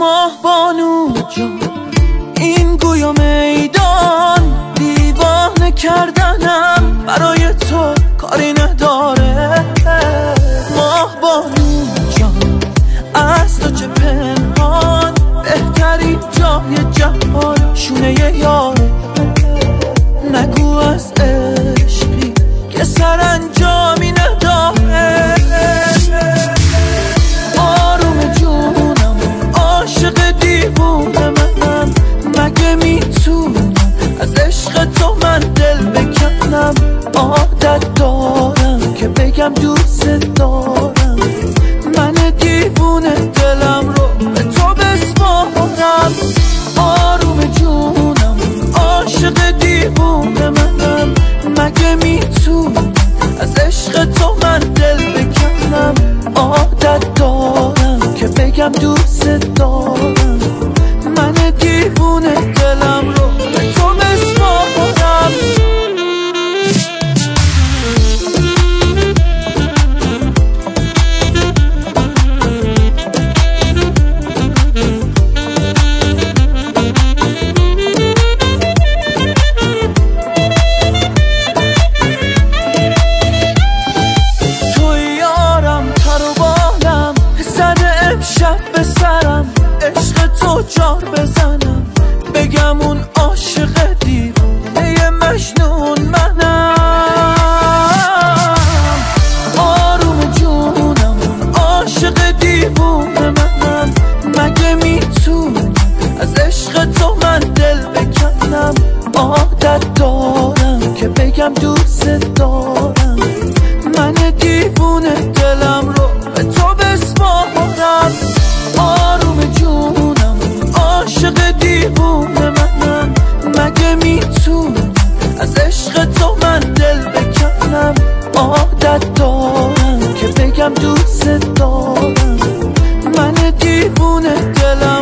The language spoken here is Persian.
ماه بانو جان. این گویا میدان دیوانه کردنم. برای تو کاری نداره. ماه بانو جان. از تو چه پنهان؟ بهترین جای جهان. شونه یاره نگو از عشقی که سرانجامی دارم که بگم اون عاشق دیوونه مجنون منم. آروم جونم عاشق دیوونه منم. مگه می‌تونم از عشق تو من دل بکنم؟ عادت دارم که بگم دوست دارم. دیوونه دلم.